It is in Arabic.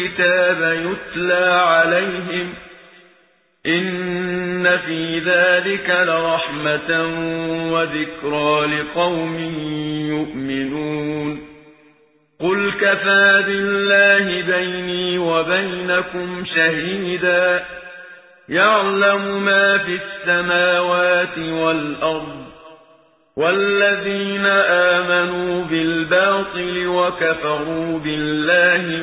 الكتاب يتلى عليهم إن في ذلك لرحمة وذكرى لقوم يؤمنون قل كفى بالله بيني وبينكم شهيدا يعلم ما في السماوات والأرض والذين آمنوا بالباطل وكفروا بالله